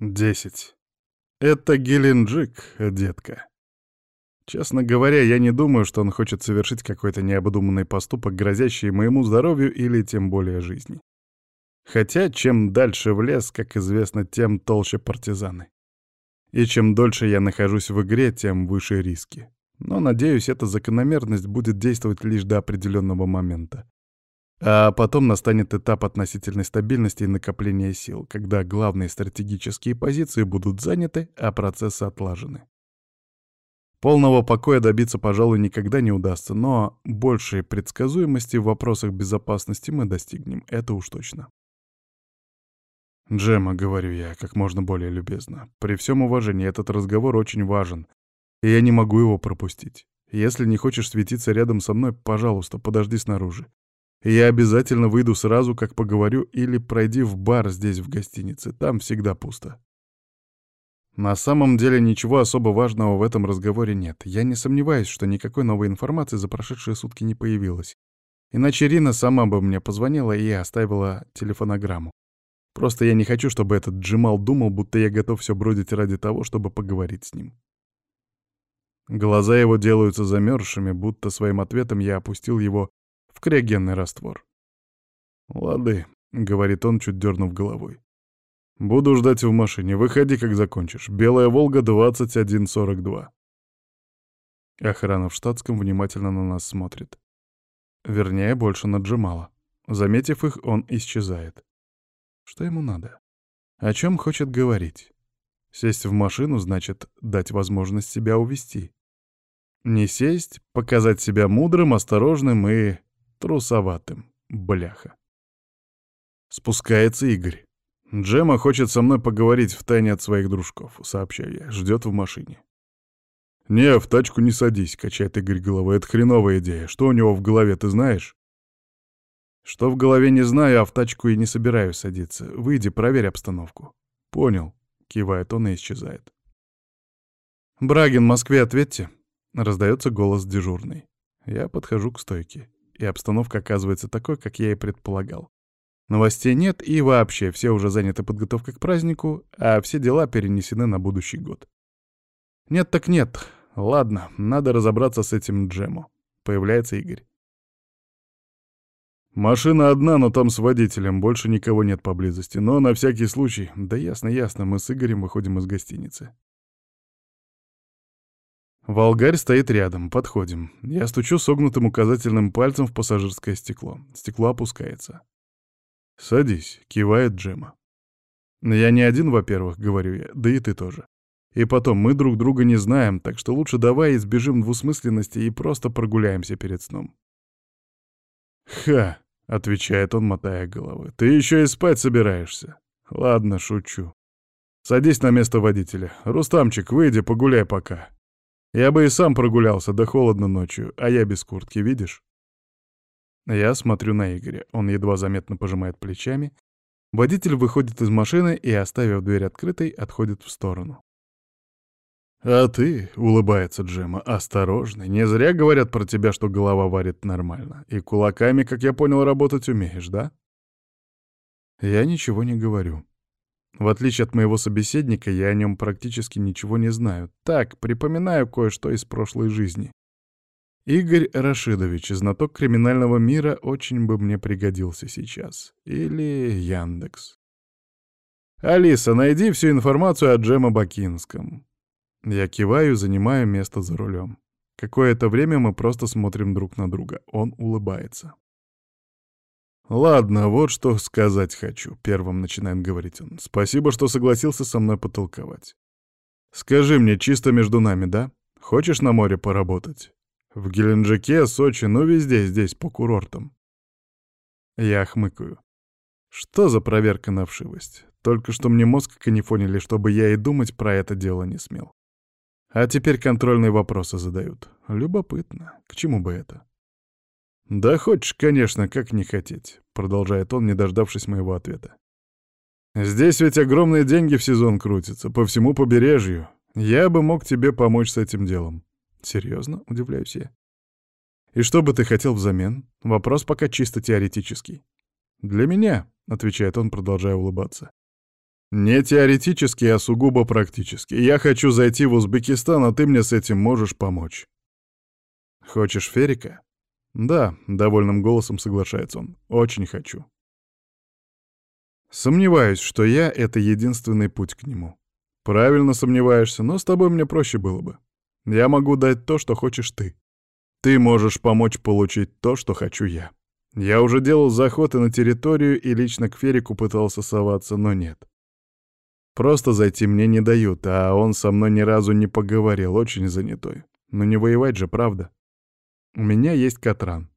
Десять. Это Геленджик, детка. Честно говоря, я не думаю, что он хочет совершить какой-то необдуманный поступок, грозящий моему здоровью или тем более жизни. Хотя, чем дальше в лес, как известно, тем толще партизаны. И чем дольше я нахожусь в игре, тем выше риски. Но, надеюсь, эта закономерность будет действовать лишь до определенного момента. А потом настанет этап относительной стабильности и накопления сил, когда главные стратегические позиции будут заняты, а процессы отлажены. Полного покоя добиться, пожалуй, никогда не удастся, но большей предсказуемости в вопросах безопасности мы достигнем, это уж точно. «Джема», — говорю я, как можно более любезно, — «при всем уважении этот разговор очень важен, и я не могу его пропустить. Если не хочешь светиться рядом со мной, пожалуйста, подожди снаружи. Я обязательно выйду сразу, как поговорю, или пройди в бар здесь, в гостинице. Там всегда пусто. На самом деле ничего особо важного в этом разговоре нет. Я не сомневаюсь, что никакой новой информации за прошедшие сутки не появилось. Иначе Рина сама бы мне позвонила и оставила телефонограмму. Просто я не хочу, чтобы этот Джимал думал, будто я готов все бродить ради того, чтобы поговорить с ним. Глаза его делаются замерзшими, будто своим ответом я опустил его в криогенный раствор. «Лады», — говорит он, чуть дернув головой. «Буду ждать в машине. Выходи, как закончишь. Белая Волга, 2142». Охрана в штатском внимательно на нас смотрит. Вернее, больше на Джамала. Заметив их, он исчезает. Что ему надо? О чем хочет говорить? Сесть в машину значит дать возможность себя увести. Не сесть, показать себя мудрым, осторожным и трусоватым, бляха. Спускается Игорь. Джема хочет со мной поговорить в тайне от своих дружков, сообщаю я, ждет в машине. «Не, в тачку не садись», — качает Игорь головой. «Это хреновая идея. Что у него в голове, ты знаешь?» «Что в голове, не знаю, а в тачку и не собираюсь садиться. Выйди, проверь обстановку». «Понял», — кивает он и исчезает. «Брагин, Москве, ответьте», — раздается голос дежурный. Я подхожу к стойке и обстановка оказывается такой, как я и предполагал. Новостей нет, и вообще все уже заняты подготовкой к празднику, а все дела перенесены на будущий год. Нет так нет. Ладно, надо разобраться с этим Джемо. Появляется Игорь. Машина одна, но там с водителем, больше никого нет поблизости. Но на всякий случай... Да ясно, ясно, мы с Игорем выходим из гостиницы. Волгарь стоит рядом, подходим. Я стучу согнутым указательным пальцем в пассажирское стекло. Стекло опускается. «Садись», — кивает Джема. «Я не один, во-первых, — говорю я, — да и ты тоже. И потом, мы друг друга не знаем, так что лучше давай избежим двусмысленности и просто прогуляемся перед сном». «Ха!» — отвечает он, мотая головой. «Ты еще и спать собираешься?» «Ладно, шучу. Садись на место водителя. Рустамчик, выйди, погуляй пока. Я бы и сам прогулялся, да холодно ночью, а я без куртки, видишь? Я смотрю на Игоря. Он едва заметно пожимает плечами. Водитель выходит из машины и, оставив дверь открытой, отходит в сторону. «А ты», — улыбается Джема, — «осторожный. Не зря говорят про тебя, что голова варит нормально. И кулаками, как я понял, работать умеешь, да?» Я ничего не говорю. В отличие от моего собеседника, я о нем практически ничего не знаю. Так, припоминаю кое-что из прошлой жизни. Игорь Рашидович, знаток криминального мира, очень бы мне пригодился сейчас. Или Яндекс. «Алиса, найди всю информацию о Джема Бакинском». Я киваю, занимаю место за рулем. Какое-то время мы просто смотрим друг на друга. Он улыбается. «Ладно, вот что сказать хочу», — первым начинает говорить он. «Спасибо, что согласился со мной потолковать. Скажи мне, чисто между нами, да? Хочешь на море поработать? В Геленджике, Сочи, ну везде здесь, по курортам». Я хмыкаю. Что за проверка на вшивость? Только что мне мозг канифонили, чтобы я и думать про это дело не смел. А теперь контрольные вопросы задают. Любопытно. К чему бы это? «Да хочешь, конечно, как не хотеть», — продолжает он, не дождавшись моего ответа. «Здесь ведь огромные деньги в сезон крутятся, по всему побережью. Я бы мог тебе помочь с этим делом». «Серьезно?» — удивляюсь я. «И что бы ты хотел взамен? Вопрос пока чисто теоретический». «Для меня», — отвечает он, продолжая улыбаться. Не теоретически, а сугубо практически. Я хочу зайти в Узбекистан, а ты мне с этим можешь помочь. Хочешь Ферика? Да, довольным голосом соглашается он. Очень хочу. Сомневаюсь, что я — это единственный путь к нему. Правильно сомневаешься, но с тобой мне проще было бы. Я могу дать то, что хочешь ты. Ты можешь помочь получить то, что хочу я. Я уже делал заходы на территорию и лично к Ферику пытался соваться, но нет. Просто зайти мне не дают, а он со мной ни разу не поговорил, очень занятой. Но не воевать же, правда? У меня есть Катран.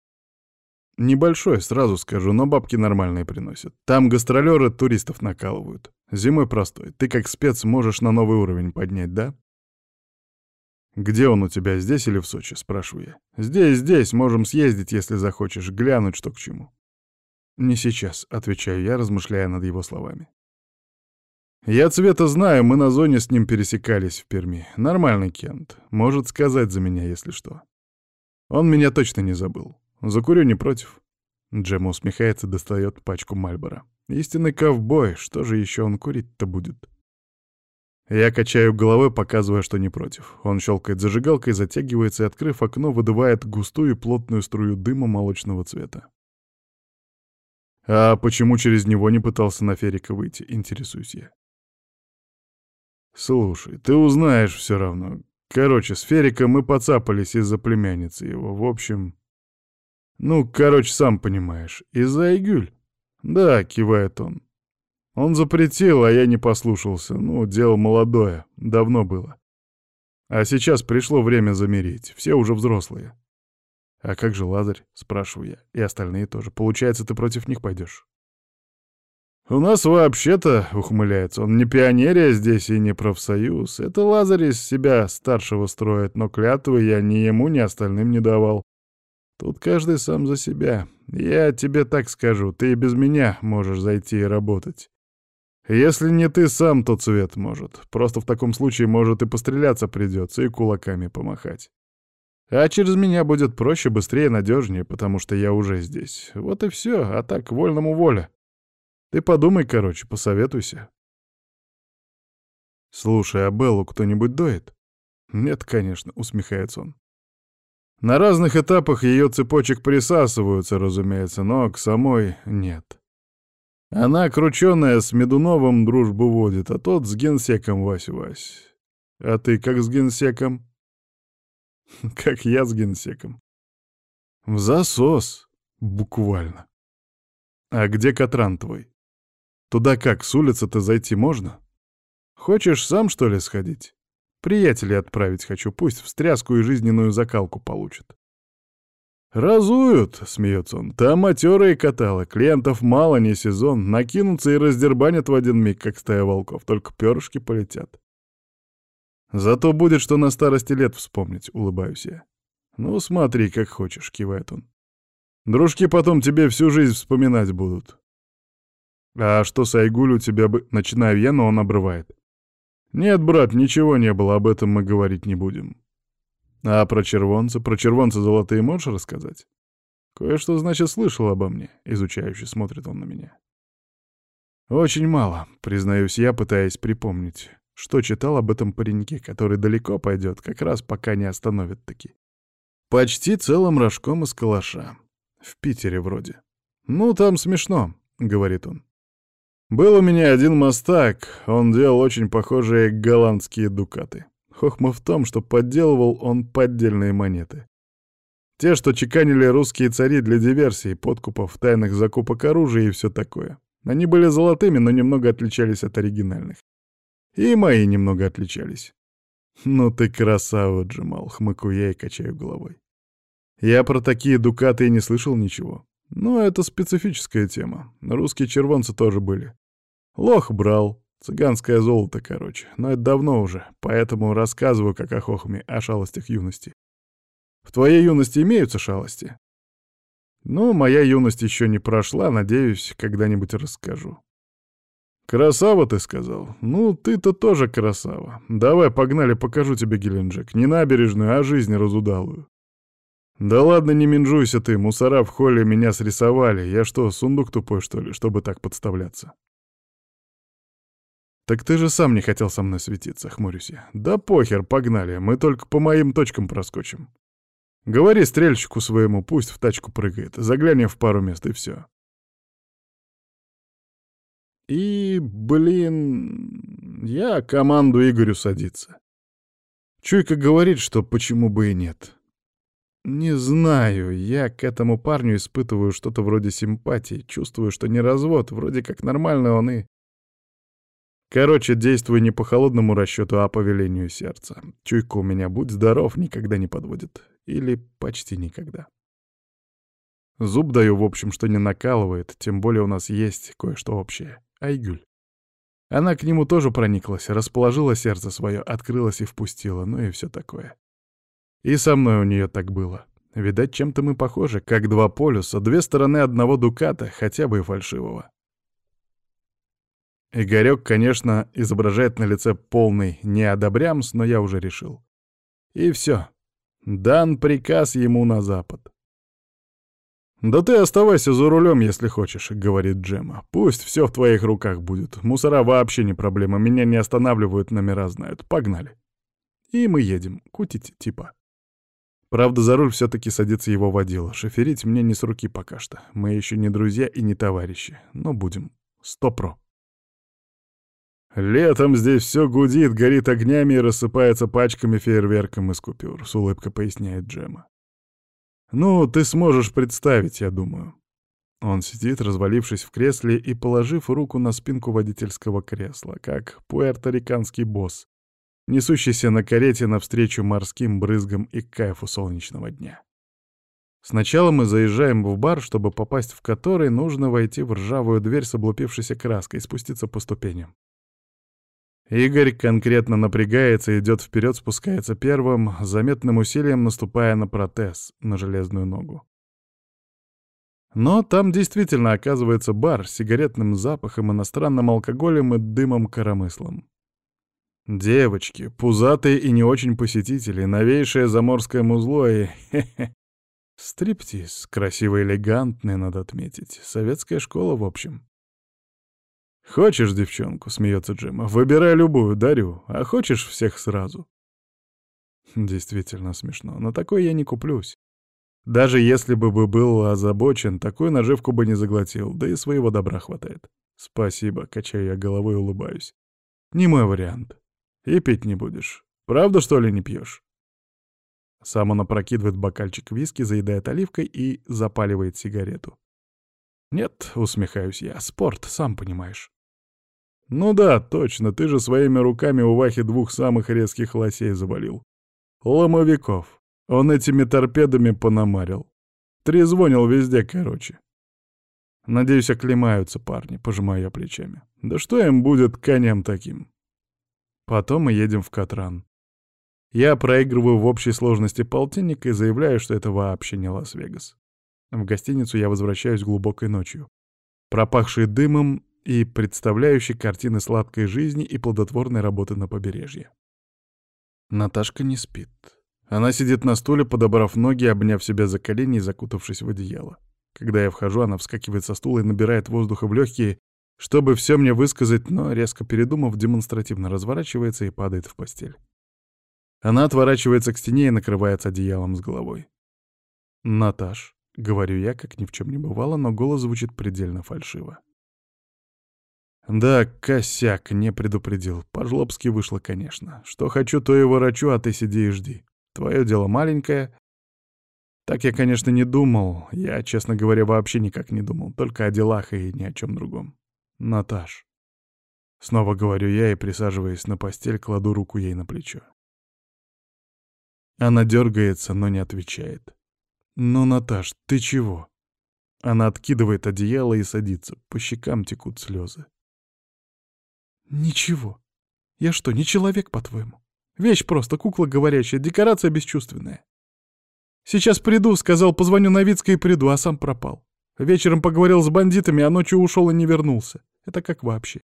Небольшой, сразу скажу, но бабки нормальные приносят. Там гастролеры туристов накалывают. Зимой простой. Ты как спец можешь на новый уровень поднять, да? «Где он у тебя, здесь или в Сочи?» — спрашиваю я. «Здесь, здесь, можем съездить, если захочешь, глянуть, что к чему». «Не сейчас», — отвечаю я, размышляя над его словами. Я Цвета знаю, мы на зоне с ним пересекались в Перми. Нормальный Кент. Может сказать за меня, если что. Он меня точно не забыл. Закурю не против. Джема усмехается, достает пачку Мальбора. Истинный ковбой, что же еще он курить-то будет? Я качаю головой, показывая, что не против. Он щелкает зажигалкой, затягивается и, открыв окно, выдувает густую и плотную струю дыма молочного цвета. А почему через него не пытался на Ферика выйти, интересуюсь я. «Слушай, ты узнаешь все равно. Короче, с Фериком мы поцапались из-за племянницы его. В общем... Ну, короче, сам понимаешь. Из-за Айгюль?» «Да», — кивает он. «Он запретил, а я не послушался. Ну, дело молодое. Давно было. А сейчас пришло время замерить. Все уже взрослые». «А как же Лазарь?» — спрашиваю я. «И остальные тоже. Получается, ты против них пойдешь?» «У нас вообще-то, — ухмыляется, — он не пионерия здесь и не профсоюз. Это Лазарь из себя старшего строит, но клятвы я ни ему, ни остальным не давал. Тут каждый сам за себя. Я тебе так скажу, ты и без меня можешь зайти и работать. Если не ты сам, то цвет может. Просто в таком случае, может, и постреляться придется, и кулаками помахать. А через меня будет проще, быстрее, надежнее, потому что я уже здесь. Вот и все, а так, вольному воля. Ты подумай, короче, посоветуйся. Слушай, а Беллу кто-нибудь доит? Нет, конечно, усмехается он. На разных этапах ее цепочек присасываются, разумеется, но к самой нет. Она, крученая, с Медуновым дружбу водит, а тот с генсеком Вась-Вась. А ты как с генсеком? Как я с генсеком. В засос, буквально. А где Катран твой? Туда как, с улицы-то зайти можно? Хочешь сам, что ли, сходить? Приятелей отправить хочу, пусть встряску и жизненную закалку получат. «Разуют», — смеется он, — «там матерые каталы, клиентов мало, не сезон, накинутся и раздербанят в один миг, как стая волков, только перышки полетят». «Зато будет, что на старости лет вспомнить», — улыбаюсь я. «Ну, смотри, как хочешь», — кивает он. «Дружки потом тебе всю жизнь вспоминать будут. «А что с Айгуль у тебя бы...» Начинаю я, но он обрывает. «Нет, брат, ничего не было, об этом мы говорить не будем». «А про червонца? Про червонца золотые можешь рассказать?» «Кое-что, значит, слышал обо мне», — изучающе смотрит он на меня. «Очень мало», — признаюсь я, пытаясь припомнить, что читал об этом пареньке, который далеко пойдет, как раз пока не остановит таки. Почти целым рожком из калаша. В Питере вроде. «Ну, там смешно», — говорит он. Был у меня один мастак, он делал очень похожие голландские дукаты. Хохма в том, что подделывал он поддельные монеты. Те, что чеканили русские цари для диверсий, подкупов, тайных закупок оружия и все такое. Они были золотыми, но немного отличались от оригинальных. И мои немного отличались. «Ну ты красава, Джамал», — хмыку я и качаю головой. Я про такие дукаты и не слышал ничего. Но это специфическая тема. Русские червонцы тоже были. Лох брал. Цыганское золото, короче. Но это давно уже, поэтому рассказываю как о хохме, о шалостях юности. В твоей юности имеются шалости? Ну, моя юность еще не прошла, надеюсь, когда-нибудь расскажу. «Красава, ты сказал? Ну, ты-то тоже красава. Давай, погнали, покажу тебе Геленджик. Не набережную, а жизнь разудалую». «Да ладно, не минжуйся ты, мусора в холле меня срисовали. Я что, сундук тупой, что ли, чтобы так подставляться?» «Так ты же сам не хотел со мной светиться», — хмурюсь я. «Да похер, погнали, мы только по моим точкам проскочим. Говори стрельщику своему, пусть в тачку прыгает, заглянем в пару мест и все. И, блин, я команду Игорю садиться. Чуйка говорит, что почему бы и нет. Не знаю, я к этому парню испытываю что-то вроде симпатии, чувствую, что не развод, вроде как нормально он и... Короче, действую не по холодному расчету, а по велению сердца. Чуйка у меня, будь здоров, никогда не подводит. Или почти никогда. Зуб даю, в общем, что не накалывает, тем более у нас есть кое-что общее. Айгюль. Она к нему тоже прониклась, расположила сердце свое, открылась и впустила, ну и все такое. И со мной у нее так было. Видать, чем-то мы похожи, как два полюса, две стороны одного дуката, хотя бы и фальшивого. Игорек, конечно, изображает на лице полный неодобрямс, но я уже решил. И все. Дан приказ ему на запад. «Да ты оставайся за рулем, если хочешь», — говорит Джема. «Пусть все в твоих руках будет. Мусора вообще не проблема, меня не останавливают, номера знают. Погнали». И мы едем, кутить типа. Правда, за руль все-таки садится его водила. Шоферить мне не с руки пока что. Мы еще не друзья и не товарищи. Но будем. Сто про. «Летом здесь все гудит, горит огнями и рассыпается пачками фейерверком из купюр», — с улыбкой поясняет Джема. «Ну, ты сможешь представить, я думаю». Он сидит, развалившись в кресле и положив руку на спинку водительского кресла, как пуэрториканский босс, несущийся на карете навстречу морским брызгам и кайфу солнечного дня. Сначала мы заезжаем в бар, чтобы попасть в который нужно войти в ржавую дверь с облупившейся краской и спуститься по ступеням. Игорь конкретно напрягается, идет вперед, спускается первым, заметным усилием наступая на протез, на железную ногу. Но там действительно оказывается бар с сигаретным запахом, иностранным алкоголем и дымом-коромыслом. Девочки, пузатые и не очень посетители, новейшее заморское музло и... Хе-хе. Стриптиз, красиво элегантный, надо отметить. Советская школа, в общем. «Хочешь девчонку?» — смеется Джима. «Выбирай любую, дарю. А хочешь всех сразу?» Действительно смешно. На такое я не куплюсь. Даже если бы был озабочен, такую наживку бы не заглотил, да и своего добра хватает. Спасибо, качаю я головой и улыбаюсь. Не мой вариант. И пить не будешь. Правда, что ли, не пьешь? Сам он опрокидывает бокальчик виски, заедает оливкой и запаливает сигарету. «Нет», — усмехаюсь я, — «спорт, сам понимаешь». «Ну да, точно, ты же своими руками у Вахи двух самых резких лосей завалил. Ломовиков. Он этими торпедами пономарил. Трезвонил везде, короче. Надеюсь, оклемаются парни, пожимаю плечами. Да что им будет конем таким? Потом мы едем в Катран. Я проигрываю в общей сложности полтинник и заявляю, что это вообще не Лас-Вегас. В гостиницу я возвращаюсь глубокой ночью, пропахшей дымом и представляющей картины сладкой жизни и плодотворной работы на побережье. Наташка не спит. Она сидит на стуле, подобрав ноги, обняв себя за колени и закутавшись в одеяло. Когда я вхожу, она вскакивает со стула и набирает воздуха в легкие, чтобы все мне высказать, но, резко передумав, демонстративно разворачивается и падает в постель. Она отворачивается к стене и накрывается одеялом с головой. «Наташ», — говорю я, как ни в чем не бывало, но голос звучит предельно фальшиво. Да, косяк, не предупредил. По-жлобски вышло, конечно. Что хочу, то и ворочу, а ты сиди и жди. Твое дело маленькое. Так я, конечно, не думал. Я, честно говоря, вообще никак не думал. Только о делах и ни о чем другом. Наташ. Снова говорю я и, присаживаясь на постель, кладу руку ей на плечо. Она дергается, но не отвечает. «Ну, Наташ, ты чего?» Она откидывает одеяло и садится. По щекам текут слезы. «Ничего. Я что, не человек, по-твоему? Вещь просто, кукла говорящая, декорация бесчувственная. Сейчас приду, сказал, позвоню Новицкой и приду, а сам пропал. Вечером поговорил с бандитами, а ночью ушел и не вернулся. Это как вообще?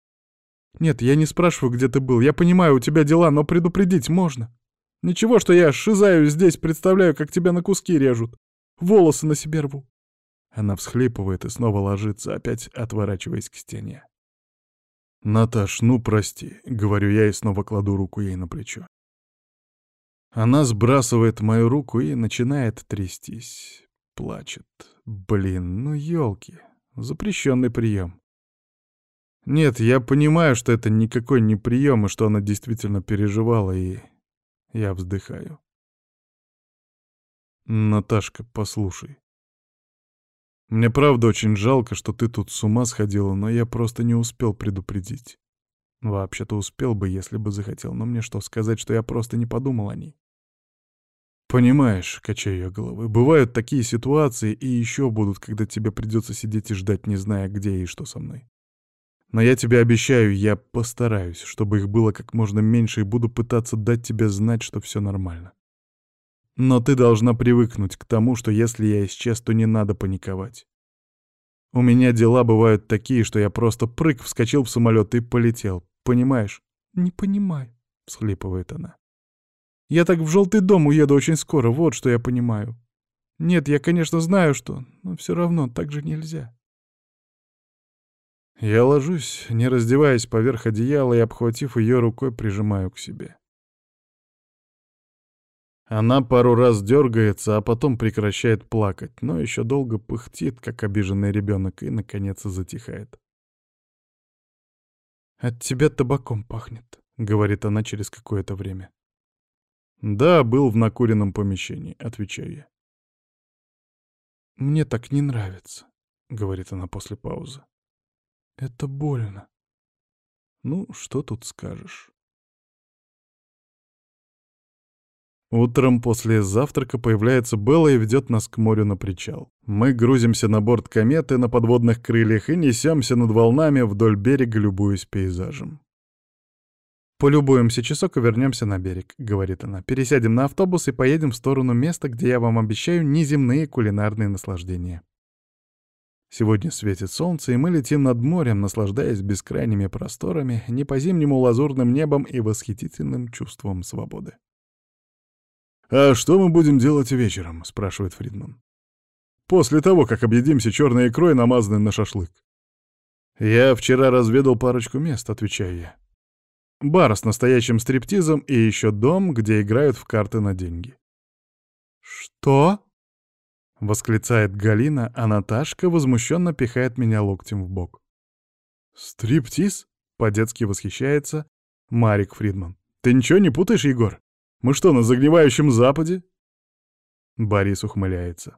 Нет, я не спрашиваю, где ты был. Я понимаю, у тебя дела, но предупредить можно. Ничего, что я шизаю здесь, представляю, как тебя на куски режут. Волосы на себе рву. Она всхлипывает и снова ложится, опять отворачиваясь к стене. «Наташ, ну прости», — говорю я и снова кладу руку ей на плечо. Она сбрасывает мою руку и начинает трястись. Плачет. Блин, ну елки. Запрещенный прием. Нет, я понимаю, что это никакой не прием, и что она действительно переживала, и я вздыхаю. Наташка, послушай. Мне правда очень жалко, что ты тут с ума сходила, но я просто не успел предупредить. Вообще-то успел бы, если бы захотел, но мне что сказать, что я просто не подумал о ней? Понимаешь, качаю я головой, бывают такие ситуации, и еще будут, когда тебе придется сидеть и ждать, не зная, где и что со мной. Но я тебе обещаю, я постараюсь, чтобы их было как можно меньше, и буду пытаться дать тебе знать, что все нормально. Но ты должна привыкнуть к тому, что если я исчез, то не надо паниковать. У меня дела бывают такие, что я просто прыг, вскочил в самолет и полетел. Понимаешь? Не понимаю, всхлипывает она. Я так в желтый дом уеду очень скоро, вот что я понимаю. Нет, я, конечно, знаю, что, но все равно так же нельзя. Я ложусь, не раздеваясь поверх одеяла и, обхватив ее рукой, прижимаю к себе. Она пару раз дергается, а потом прекращает плакать, но еще долго пыхтит, как обиженный ребенок, и, наконец, затихает. «От тебя табаком пахнет», — говорит она через какое-то время. «Да, был в накуренном помещении», — отвечаю я. «Мне так не нравится», — говорит она после паузы. «Это больно». «Ну, что тут скажешь?» Утром после завтрака появляется Белла и ведет нас к морю на причал. Мы грузимся на борт кометы на подводных крыльях и несемся над волнами вдоль берега, любуясь пейзажем. «Полюбуемся часок и вернемся на берег», — говорит она. «Пересядем на автобус и поедем в сторону места, где я вам обещаю неземные кулинарные наслаждения». Сегодня светит солнце, и мы летим над морем, наслаждаясь бескрайними просторами, не по-зимнему лазурным небом и восхитительным чувством свободы. «А что мы будем делать вечером?» — спрашивает Фридман. «После того, как объедимся черной икрой, намазанной на шашлык». «Я вчера разведал парочку мест», — отвечаю я. «Бар с настоящим стриптизом и еще дом, где играют в карты на деньги». «Что?» — восклицает Галина, а Наташка возмущенно пихает меня локтем в бок. «Стриптиз?» — по-детски восхищается Марик Фридман. «Ты ничего не путаешь, Егор?» Мы что, на загнивающем западе?» Борис ухмыляется.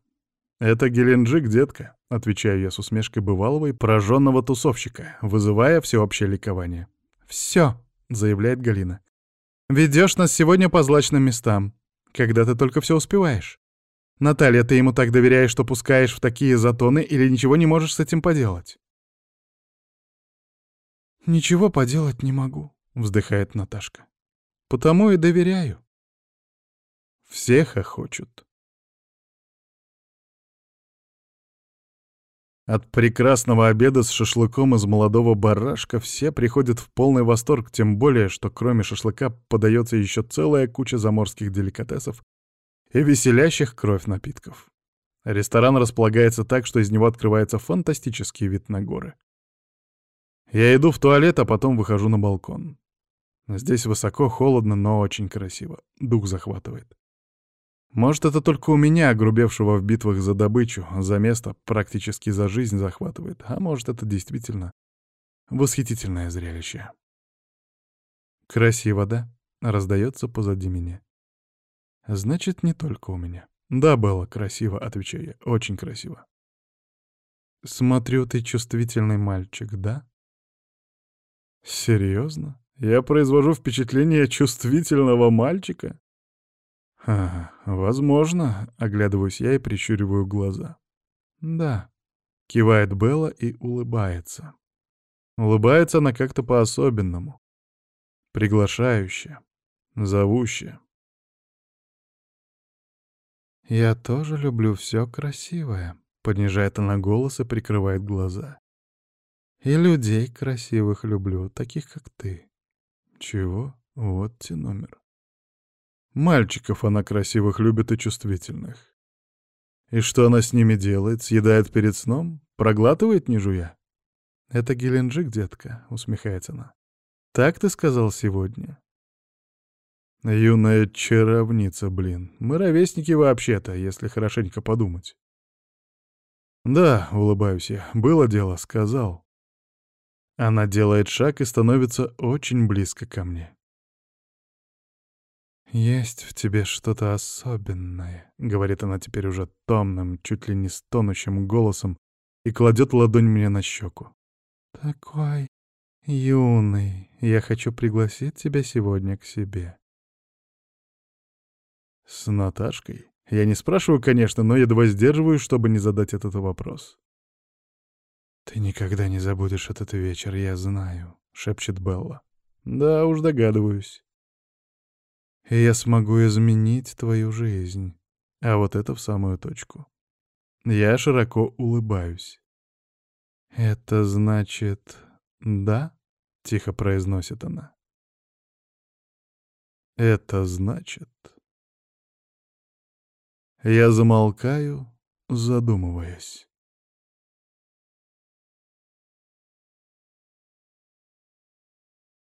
«Это Геленджик, детка», — отвечаю я с усмешкой бывалого и пораженного тусовщика, вызывая всеобщее ликование. «Все», — заявляет Галина. «Ведешь нас сегодня по злачным местам. Когда ты только все успеваешь. Наталья, ты ему так доверяешь, что пускаешь в такие затоны или ничего не можешь с этим поделать?» «Ничего поделать не могу», — вздыхает Наташка. «Потому и доверяю». Все хохочут. От прекрасного обеда с шашлыком из молодого барашка все приходят в полный восторг, тем более, что кроме шашлыка подается еще целая куча заморских деликатесов и веселящих кровь напитков. Ресторан располагается так, что из него открывается фантастический вид на горы. Я иду в туалет, а потом выхожу на балкон. Здесь высоко, холодно, но очень красиво. Дух захватывает. Может, это только у меня, огрубевшего в битвах за добычу, за место, практически за жизнь захватывает, а может, это действительно восхитительное зрелище. «Красиво, да?» — раздается позади меня. «Значит, не только у меня». «Да, было красиво», — отвечаю я, — «очень красиво». «Смотрю, ты чувствительный мальчик, да?» «Серьезно? Я произвожу впечатление чувствительного мальчика?» «Ага, возможно», — оглядываюсь я и прищуриваю глаза. «Да», — кивает Белла и улыбается. Улыбается она как-то по-особенному. Приглашающе, зовуще. «Я тоже люблю все красивое», — понижает она голос и прикрывает глаза. «И людей красивых люблю, таких как ты». «Чего? Вот те номер». Мальчиков она красивых любит и чувствительных. И что она с ними делает? Съедает перед сном? Проглатывает, не жуя? «Это Геленджик, детка», — усмехается она. «Так ты сказал сегодня?» «Юная чаровница, блин. Мы ровесники вообще-то, если хорошенько подумать». «Да», — улыбаюсь я, — «было дело, сказал». Она делает шаг и становится очень близко ко мне. «Есть в тебе что-то особенное», — говорит она теперь уже томным, чуть ли не стонущим голосом и кладет ладонь мне на щеку. «Такой юный. Я хочу пригласить тебя сегодня к себе». «С Наташкой?» Я не спрашиваю, конечно, но едва сдерживаюсь, чтобы не задать этот вопрос. «Ты никогда не забудешь этот вечер, я знаю», — шепчет Белла. «Да уж догадываюсь» и я смогу изменить твою жизнь. А вот это в самую точку. Я широко улыбаюсь. «Это значит, да?» — тихо произносит она. «Это значит...» Я замолкаю, задумываясь.